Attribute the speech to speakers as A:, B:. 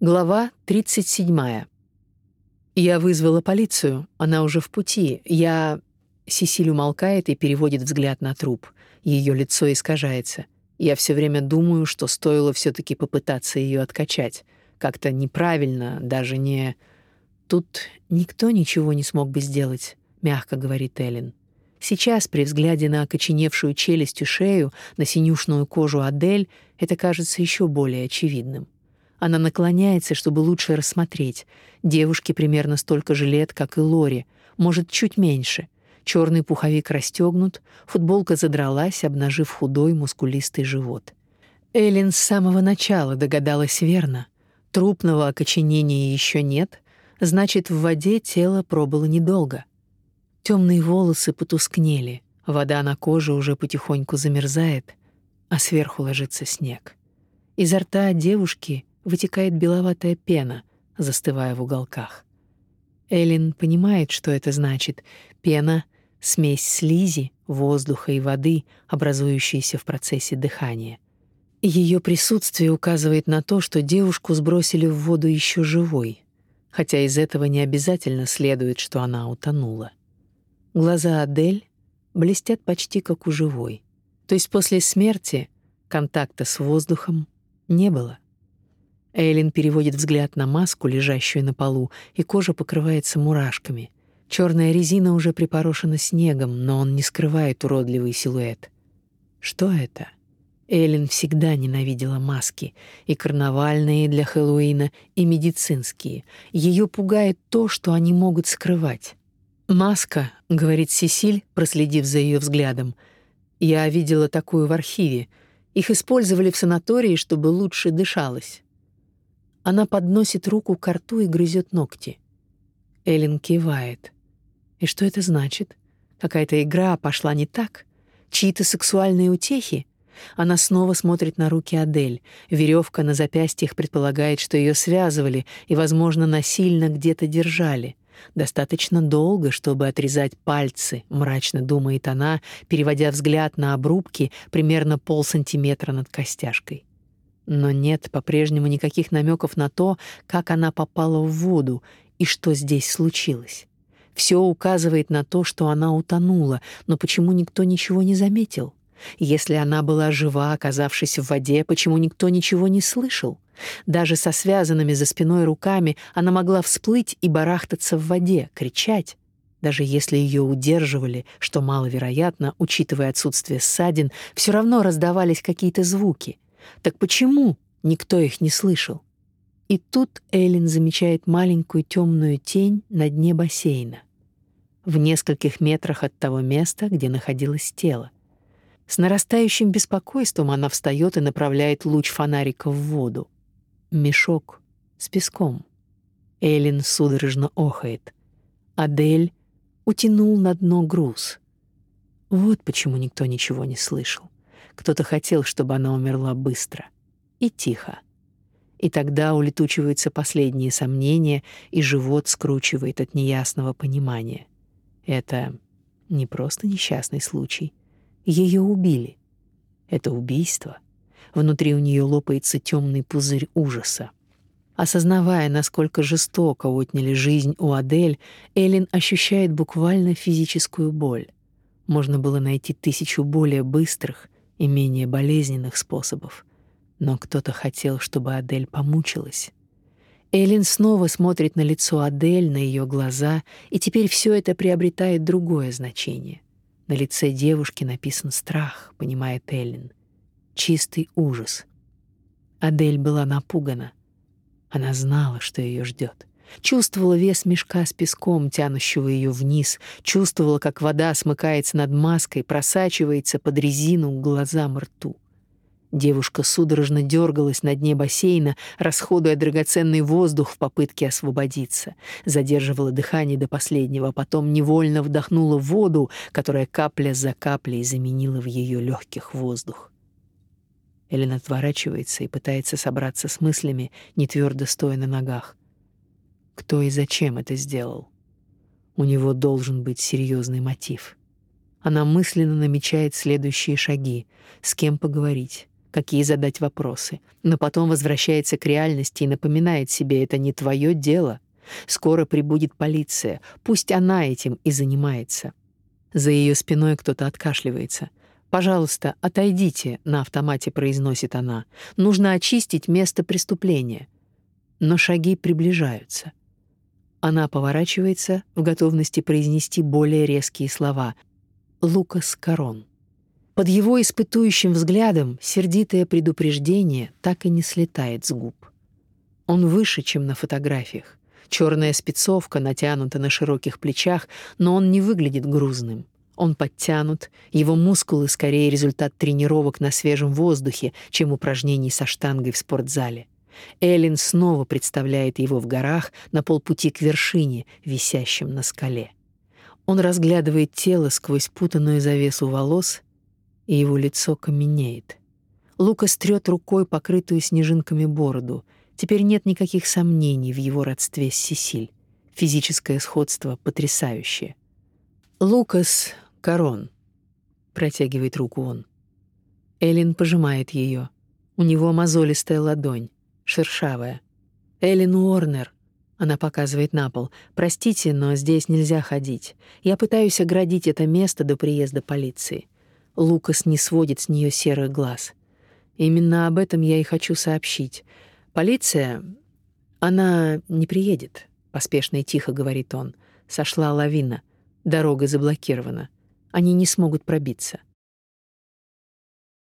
A: Глава 37. Я вызвала полицию, она уже в пути. Я Сесиль умолкает и переводит взгляд на труп. Ее лицо искажается. Я все время думаю, что стоило все таки попытаться ее откачать. Как-то неправильно, даже не Тут никто ничего не смог бы сделать, мягко говорит Эллен. Сейчас при взгляде на окоченевшую челюсть и шею, на синюшную кожу Адель, это кажется еще более очевидным. Она наклоняется, чтобы лучше рассмотреть. Девушке примерно столько же лет, как и Лори, может, чуть меньше. Черный пуховик расстегнут, футболка задралась, обнажив худой мускулистый живот. Эллен с самого начала догадалась верно. Трупного окоченения еще нет, значит, в воде тело пробыло недолго. Темные волосы потускнели, вода на коже уже потихоньку замерзает, а сверху ложится снег. Изо рта девушки вытекает беловатая пена, застывая в уголках. Элин понимает, что это значит. Пена — смесь слизи, воздуха и воды, образующаяся в процессе дыхания. Ее присутствие указывает на то, что девушку сбросили в воду еще живой, хотя из этого не обязательно следует, что она утонула. Глаза Адель блестят почти как у живой. То есть после смерти контакта с воздухом не было. Эйлин переводит взгляд на маску, лежащую на полу, и кожа покрывается мурашками. Черная резина уже припорошена снегом, но он не скрывает уродливый силуэт. Что это? Эйлин всегда ненавидела маски, и карнавальные для Хэллоуина, и медицинские. Ее пугает то, что они могут скрывать. «Маска», — говорит Сесиль, проследив за ее взглядом. «Я видела такую в архиве. Их использовали в санатории, чтобы лучше дышалось». Она подносит руку к рту и грызет ногти. Эллен кивает. И что это значит? Какая-то игра пошла не так? Чьи-то сексуальные утехи? Она снова смотрит на руки Адель. Веревка на запястьях предполагает, что ее связывали и, возможно, насильно где-то держали. Достаточно долго, чтобы отрезать пальцы, мрачно думает она, переводя взгляд на обрубки примерно полсантиметра над костяшкой. Но нет по-прежнему никаких намеков на то, как она попала в воду и что здесь случилось. Все указывает на то, что она утонула, но почему никто ничего не заметил? Если она была жива, оказавшись в воде, почему никто ничего не слышал? Даже со связанными за спиной руками она могла всплыть и барахтаться в воде, кричать. Даже если ее удерживали, что маловероятно, учитывая отсутствие ссадин, все равно раздавались какие-то звуки — так почему никто их не слышал? И тут Эллен замечает маленькую темную тень на дне бассейна, в нескольких метрах от того места, где находилось тело. С нарастающим беспокойством она встает и направляет луч фонарика в воду. Мешок с песком. Эллен судорожно охает. Адель утянул на дно груз. Вот почему никто ничего не слышал. Кто-то хотел, чтобы она умерла быстро и тихо. И тогда улетучиваются последние сомнения, и живот скручивает от неясного понимания. Это не просто несчастный случай. Ее убили. Это убийство. Внутри у нее лопается темный пузырь ужаса. Осознавая, насколько жестоко отняли жизнь у Адель, Элин ощущает буквально физическую боль. Можно было найти тысячу более быстрых, и менее болезненных способов. Но кто-то хотел, чтобы Адель помучилась. Элин снова смотрит на лицо Адель, на ее глаза, и теперь все это приобретает другое значение. На лице девушки написан страх, понимает Элин. Чистый ужас. Адель была напугана. Она знала, что ее ждет. Чувствовала вес мешка с песком, тянущего ее вниз, чувствовала, как вода смыкается над маской, просачивается под резину к глазам рту. Девушка судорожно дергалась на дне бассейна, расходуя драгоценный воздух в попытке освободиться. Задерживала дыхание до последнего, а потом невольно вдохнула воду, которая капля за каплей заменила в ее легких воздух. Элен отворачивается и пытается собраться с мыслями, не твердо стоя на ногах кто и зачем это сделал. У него должен быть серьезный мотив. Она мысленно намечает следующие шаги, с кем поговорить, какие задать вопросы, но потом возвращается к реальности и напоминает себе, это не твое дело. Скоро прибудет полиция, пусть она этим и занимается. За ее спиной кто-то откашливается. «Пожалуйста, отойдите», — на автомате произносит она. «Нужно очистить место преступления». Но шаги приближаются. Она поворачивается в готовности произнести более резкие слова. «Лукас Корон». Под его испытующим взглядом сердитое предупреждение так и не слетает с губ. Он выше, чем на фотографиях. Черная спецовка натянута на широких плечах, но он не выглядит грузным. Он подтянут, его мускулы скорее результат тренировок на свежем воздухе, чем упражнений со штангой в спортзале. Эллен снова представляет его в горах на полпути к вершине, висящем на скале. Он разглядывает тело сквозь путанную завесу волос, и его лицо каменеет. Лука стрёт рукой покрытую снежинками бороду. Теперь нет никаких сомнений в его родстве с Сесиль. Физическое сходство потрясающее. Лукас Корон. Протягивает руку он. Элин пожимает ее. У него мозолистая ладонь, шершавая. Элин Уорнер. Она показывает на пол. Простите, но здесь нельзя ходить. Я пытаюсь оградить это место до приезда полиции. Лукас не сводит с нее серых глаз. Именно об этом я и хочу сообщить. Полиция, она не приедет, поспешно и тихо говорит он. Сошла лавина. Дорога заблокирована. Они не смогут пробиться.